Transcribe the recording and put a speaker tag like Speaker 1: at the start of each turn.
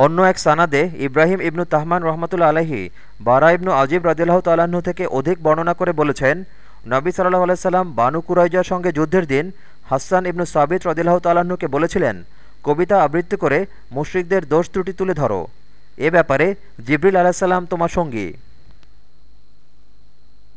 Speaker 1: অন্য এক সানাদে ইব্রাহিম ইবনু তাহমান রহমতুল্লা আলহি বারা ইবনু আজিব রাজিল্লাহ তাল্লাহ্ন থেকে অধিক বর্ণনা করে বলেছেন, নবী সাল্লাহ আলাইসাল্লাম বানু কুরাইজার সঙ্গে যুদ্ধের দিন হাসান ইবনু সাবিত রদিল্লাহ তাল্লাহ্নকে বলেছিলেন, কবিতা আবৃত্তি করে মুশ্রিকদের দোষ ত্রুটি তুলে ধরো। এ ব্যাপারে জিবরিল আলাহিসাল্লাম তোমার সঙ্গী।